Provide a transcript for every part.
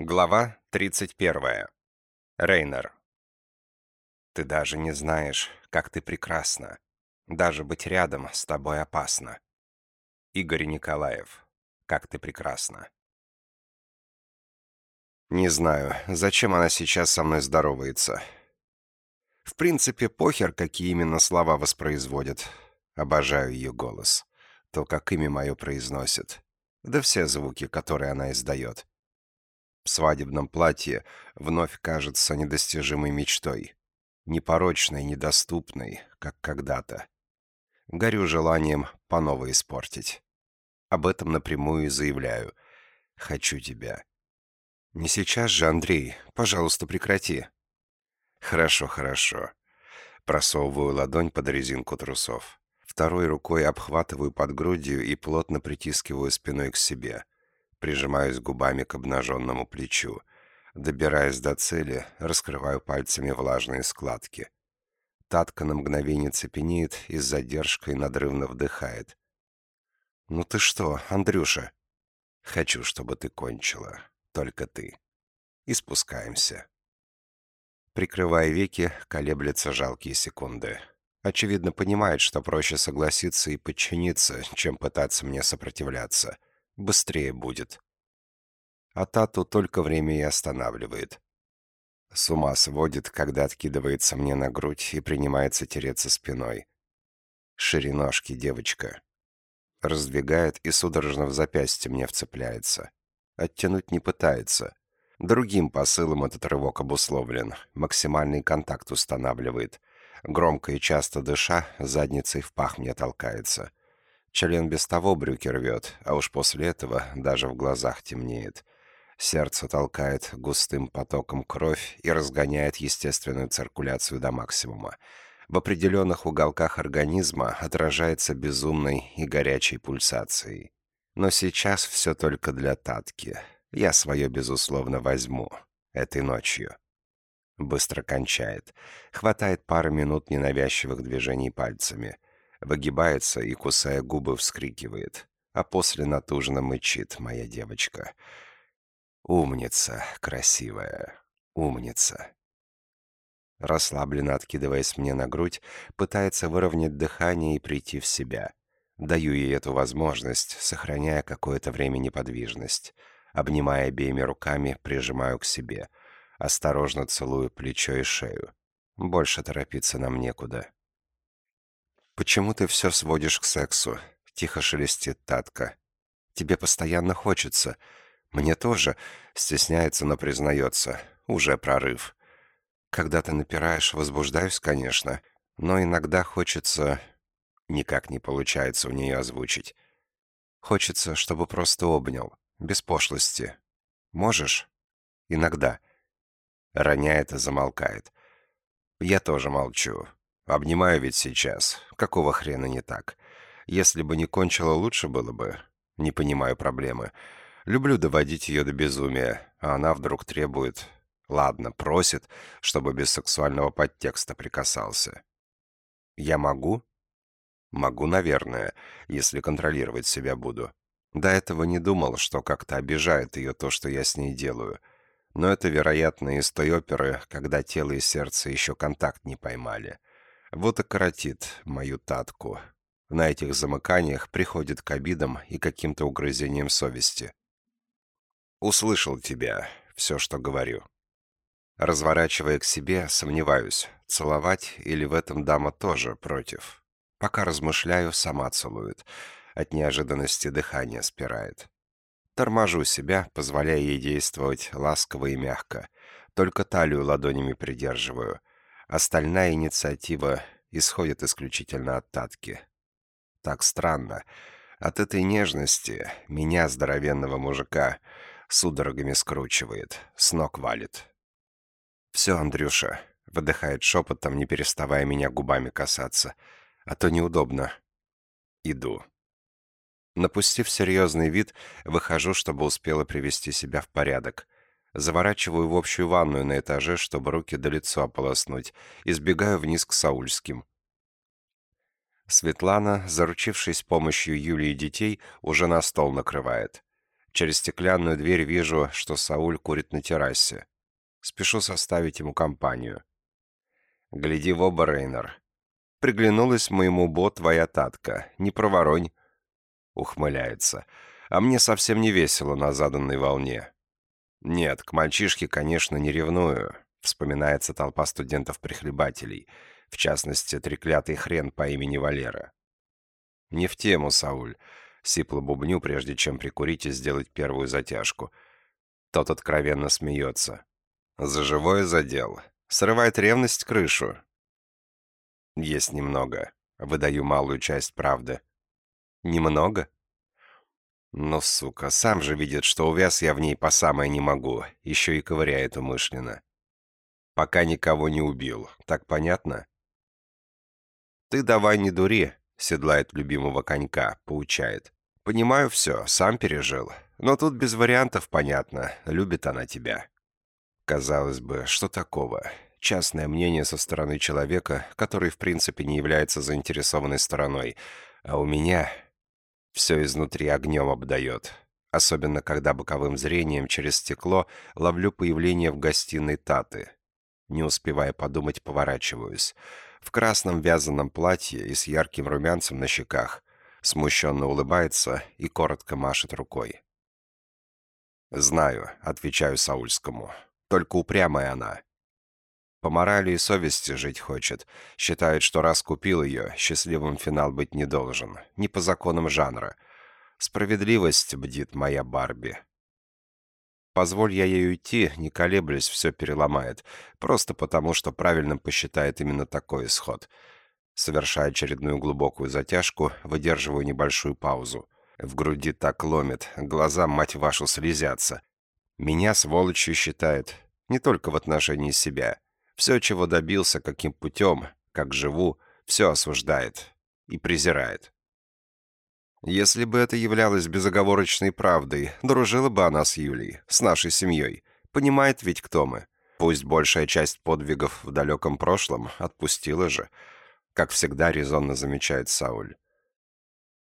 Глава 31. Рейнер. Ты даже не знаешь, как ты прекрасна. Даже быть рядом с тобой опасно. Игорь Николаев. Как ты прекрасна. Не знаю, зачем она сейчас со мной здоровается. В принципе, похер, какие именно слова воспроизводит. Обожаю ее голос. То, как имя мое произносит. Да все звуки, которые она издает свадебном платье вновь кажется недостижимой мечтой. Непорочной, недоступной, как когда-то. Горю желанием по новой испортить. Об этом напрямую и заявляю. Хочу тебя. Не сейчас же, Андрей. Пожалуйста, прекрати. Хорошо, хорошо. Просовываю ладонь под резинку трусов. Второй рукой обхватываю под грудью и плотно притискиваю спиной к себе — Прижимаюсь губами к обнаженному плечу. Добираясь до цели, раскрываю пальцами влажные складки. Татка на мгновение цепенеет и с задержкой надрывно вдыхает. «Ну ты что, Андрюша?» «Хочу, чтобы ты кончила. Только ты». И спускаемся. Прикрывая веки, колеблется жалкие секунды. Очевидно, понимает, что проще согласиться и подчиниться, чем пытаться мне сопротивляться быстрее будет. А Тату только время и останавливает. С ума сводит, когда откидывается мне на грудь и принимается тереться спиной. Шириножки, девочка. Раздвигает и судорожно в запястье мне вцепляется. Оттянуть не пытается. Другим посылом этот рывок обусловлен. Максимальный контакт устанавливает. Громко и часто дыша, задницей в пах мне толкается. Член без того брюки рвет, а уж после этого даже в глазах темнеет. Сердце толкает густым потоком кровь и разгоняет естественную циркуляцию до максимума. В определенных уголках организма отражается безумной и горячей пульсацией. Но сейчас все только для Татки. Я свое, безусловно, возьму. Этой ночью. Быстро кончает. Хватает пары минут ненавязчивых движений пальцами — выгибается и, кусая губы, вскрикивает, а после натужно мычит моя девочка. «Умница, красивая, умница!» Расслабленно откидываясь мне на грудь, пытается выровнять дыхание и прийти в себя. Даю ей эту возможность, сохраняя какое-то время неподвижность. Обнимая обеими руками, прижимаю к себе. Осторожно целую плечо и шею. Больше торопиться нам некуда. «Почему ты все сводишь к сексу?» — тихо шелестит Татка. «Тебе постоянно хочется. Мне тоже. Стесняется, но признается. Уже прорыв. Когда ты напираешь, возбуждаюсь, конечно, но иногда хочется... Никак не получается у нее озвучить. Хочется, чтобы просто обнял. Без пошлости. Можешь? Иногда. Роняет и замолкает. Я тоже молчу. Обнимаю ведь сейчас. Какого хрена не так? Если бы не кончила, лучше было бы. Не понимаю проблемы. Люблю доводить ее до безумия, а она вдруг требует... Ладно, просит, чтобы без сексуального подтекста прикасался. Я могу? Могу, наверное, если контролировать себя буду. До этого не думал, что как-то обижает ее то, что я с ней делаю. Но это, вероятно, из той оперы, когда тело и сердце еще контакт не поймали. Вот и коротит мою татку. На этих замыканиях приходит к обидам и каким-то угрызениям совести. «Услышал тебя, все, что говорю». Разворачивая к себе, сомневаюсь, целовать или в этом дама тоже против. Пока размышляю, сама целует. От неожиданности дыхание спирает. Торможу себя, позволяя ей действовать ласково и мягко. Только талию ладонями придерживаю. Остальная инициатива исходит исключительно от Татки. Так странно. От этой нежности меня, здоровенного мужика, судорогами скручивает, с ног валит. «Все, Андрюша», — выдыхает шепотом, не переставая меня губами касаться, «а то неудобно». Иду. Напустив серьезный вид, выхожу, чтобы успела привести себя в порядок — Заворачиваю в общую ванную на этаже, чтобы руки до лица ополоснуть, и сбегаю вниз к Саульским. Светлана, заручившись помощью Юлии и детей, уже на стол накрывает. Через стеклянную дверь вижу, что Сауль курит на террасе. Спешу составить ему компанию. «Гляди в оба, Рейнер. Приглянулась моему бо твоя татка. Не проворонь». Ухмыляется. А мне совсем не весело на заданной волне. Нет, к мальчишке, конечно, не ревную. Вспоминается толпа студентов-прихлебателей. В частности, треклятый хрен по имени Валера. Не в тему, Сауль. Сипло бубню, прежде чем прикурить и сделать первую затяжку. Тот откровенно смеется. За живое задел. Срывает ревность крышу. Есть немного. Выдаю малую часть правды. Немного? Но, сука, сам же видит, что увяз я в ней по самое не могу. Еще и ковыряет умышленно. Пока никого не убил. Так понятно? Ты давай не дури, седлает любимого конька, поучает. Понимаю все, сам пережил. Но тут без вариантов понятно, любит она тебя. Казалось бы, что такого? Частное мнение со стороны человека, который в принципе не является заинтересованной стороной. А у меня все изнутри огнем обдает. Особенно, когда боковым зрением через стекло ловлю появление в гостиной Таты. Не успевая подумать, поворачиваюсь. В красном вязаном платье и с ярким румянцем на щеках смущенно улыбается и коротко машет рукой. «Знаю», — отвечаю Саульскому. «Только упрямая она. По морали и совести жить хочет. Считает, что раз купил ее, счастливым финал быть не должен. Не по законам жанра. Справедливость бдит моя Барби. Позволь я ей уйти, не колеблясь, все переломает. Просто потому, что правильным посчитает именно такой исход. Совершая очередную глубокую затяжку, выдерживаю небольшую паузу. В груди так ломит, глаза, мать вашу, слезятся. Меня сволочью считает, не только в отношении себя. Все, чего добился, каким путем, как живу, все осуждает и презирает. Если бы это являлось безоговорочной правдой, дружила бы она с Юлей, с нашей семьей. Понимает ведь, кто мы. Пусть большая часть подвигов в далеком прошлом отпустила же — как всегда резонно замечает Сауль.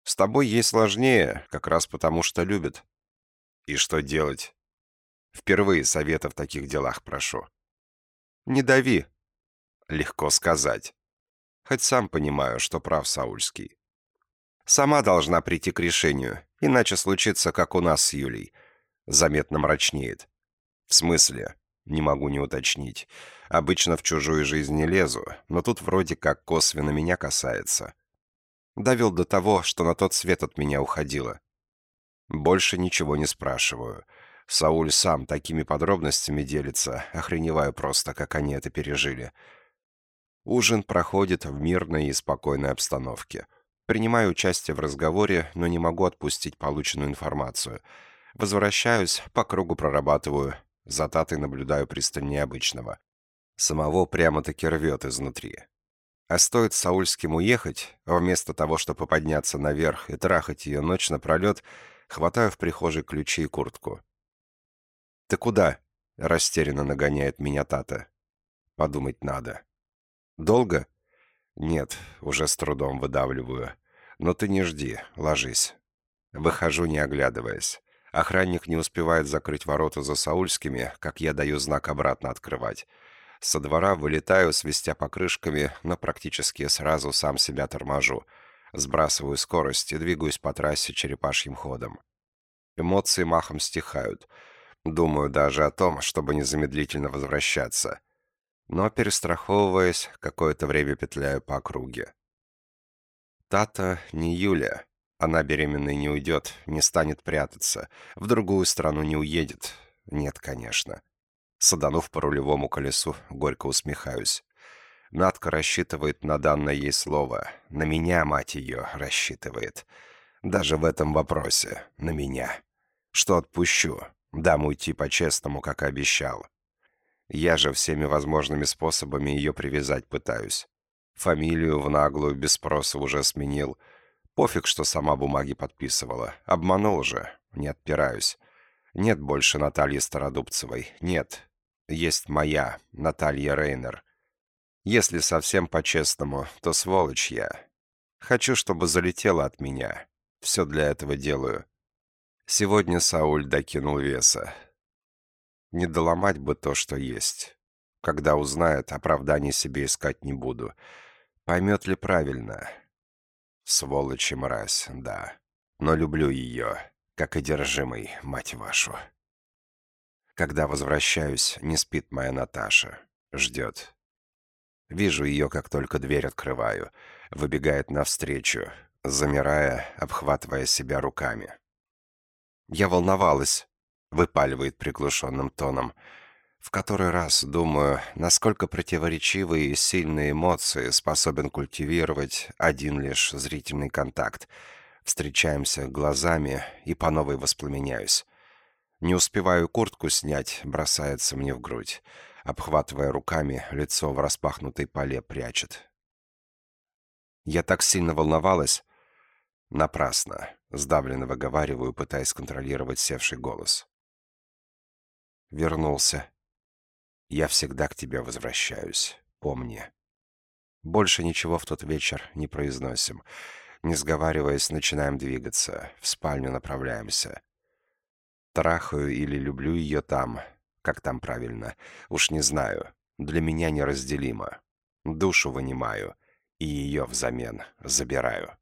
«С тобой ей сложнее, как раз потому, что любит». «И что делать?» «Впервые совета в таких делах прошу». «Не дави». «Легко сказать. Хоть сам понимаю, что прав Саульский. Сама должна прийти к решению, иначе случится, как у нас с Юлей. Заметно мрачнеет. В смысле? Не могу не уточнить. Обычно в чужую жизнь не лезу, но тут вроде как косвенно меня касается. Довел до того, что на тот свет от меня уходило. Больше ничего не спрашиваю. Сауль сам такими подробностями делится, охреневаю просто, как они это пережили. Ужин проходит в мирной и спокойной обстановке. Принимаю участие в разговоре, но не могу отпустить полученную информацию. Возвращаюсь, по кругу прорабатываю, за Татой наблюдаю пристальнее обычного. Самого прямо-таки рвет изнутри. А стоит Саульским уехать, вместо того, чтобы подняться наверх и трахать ее ночь напролет, хватаю в прихожей ключи и куртку. «Ты куда?» — растерянно нагоняет меня Тата. «Подумать надо». «Долго?» «Нет, уже с трудом выдавливаю. Но ты не жди, ложись». Выхожу, не оглядываясь. Охранник не успевает закрыть ворота за Саульскими, как я даю знак обратно открывать. Со двора вылетаю, свистя покрышками, но практически сразу сам себя торможу. Сбрасываю скорость и двигаюсь по трассе черепашьим ходом. Эмоции махом стихают. Думаю даже о том, чтобы незамедлительно возвращаться. Но, перестраховываясь, какое-то время петляю по округе. Тата не Юля. Она беременной не уйдет, не станет прятаться, в другую страну не уедет. Нет, конечно. Саданув по рулевому колесу, горько усмехаюсь. Надка рассчитывает на данное ей слово. На меня, мать ее, рассчитывает. Даже в этом вопросе. На меня. Что отпущу. Дам уйти по-честному, как и обещал. Я же всеми возможными способами ее привязать пытаюсь. Фамилию в наглую без спроса уже сменил — Пофиг, что сама бумаги подписывала. Обманул же. Не отпираюсь. Нет больше Натальи Стародубцевой. Нет. Есть моя, Наталья Рейнер. Если совсем по-честному, то сволочь я. Хочу, чтобы залетела от меня. Все для этого делаю. Сегодня Сауль докинул веса. Не доломать бы то, что есть. Когда узнает, оправданий себе искать не буду. Поймет ли правильно? Сволочь и мразь, да. Но люблю ее, как одержимый, мать вашу. Когда возвращаюсь, не спит моя Наташа. Ждет. Вижу ее, как только дверь открываю. Выбегает навстречу, замирая, обхватывая себя руками. «Я волновалась», — выпаливает приглушенным тоном. В который раз думаю, насколько противоречивые и сильные эмоции способен культивировать один лишь зрительный контакт. Встречаемся глазами и по новой воспламеняюсь. Не успеваю куртку снять, бросается мне в грудь. Обхватывая руками, лицо в распахнутой поле прячет. Я так сильно волновалась. Напрасно. Сдавленно выговариваю, пытаясь контролировать севший голос. Вернулся. Я всегда к тебе возвращаюсь. Помни. Больше ничего в тот вечер не произносим. Не сговариваясь, начинаем двигаться. В спальню направляемся. Трахаю или люблю ее там. Как там правильно? Уж не знаю. Для меня неразделимо. Душу вынимаю. И ее взамен забираю.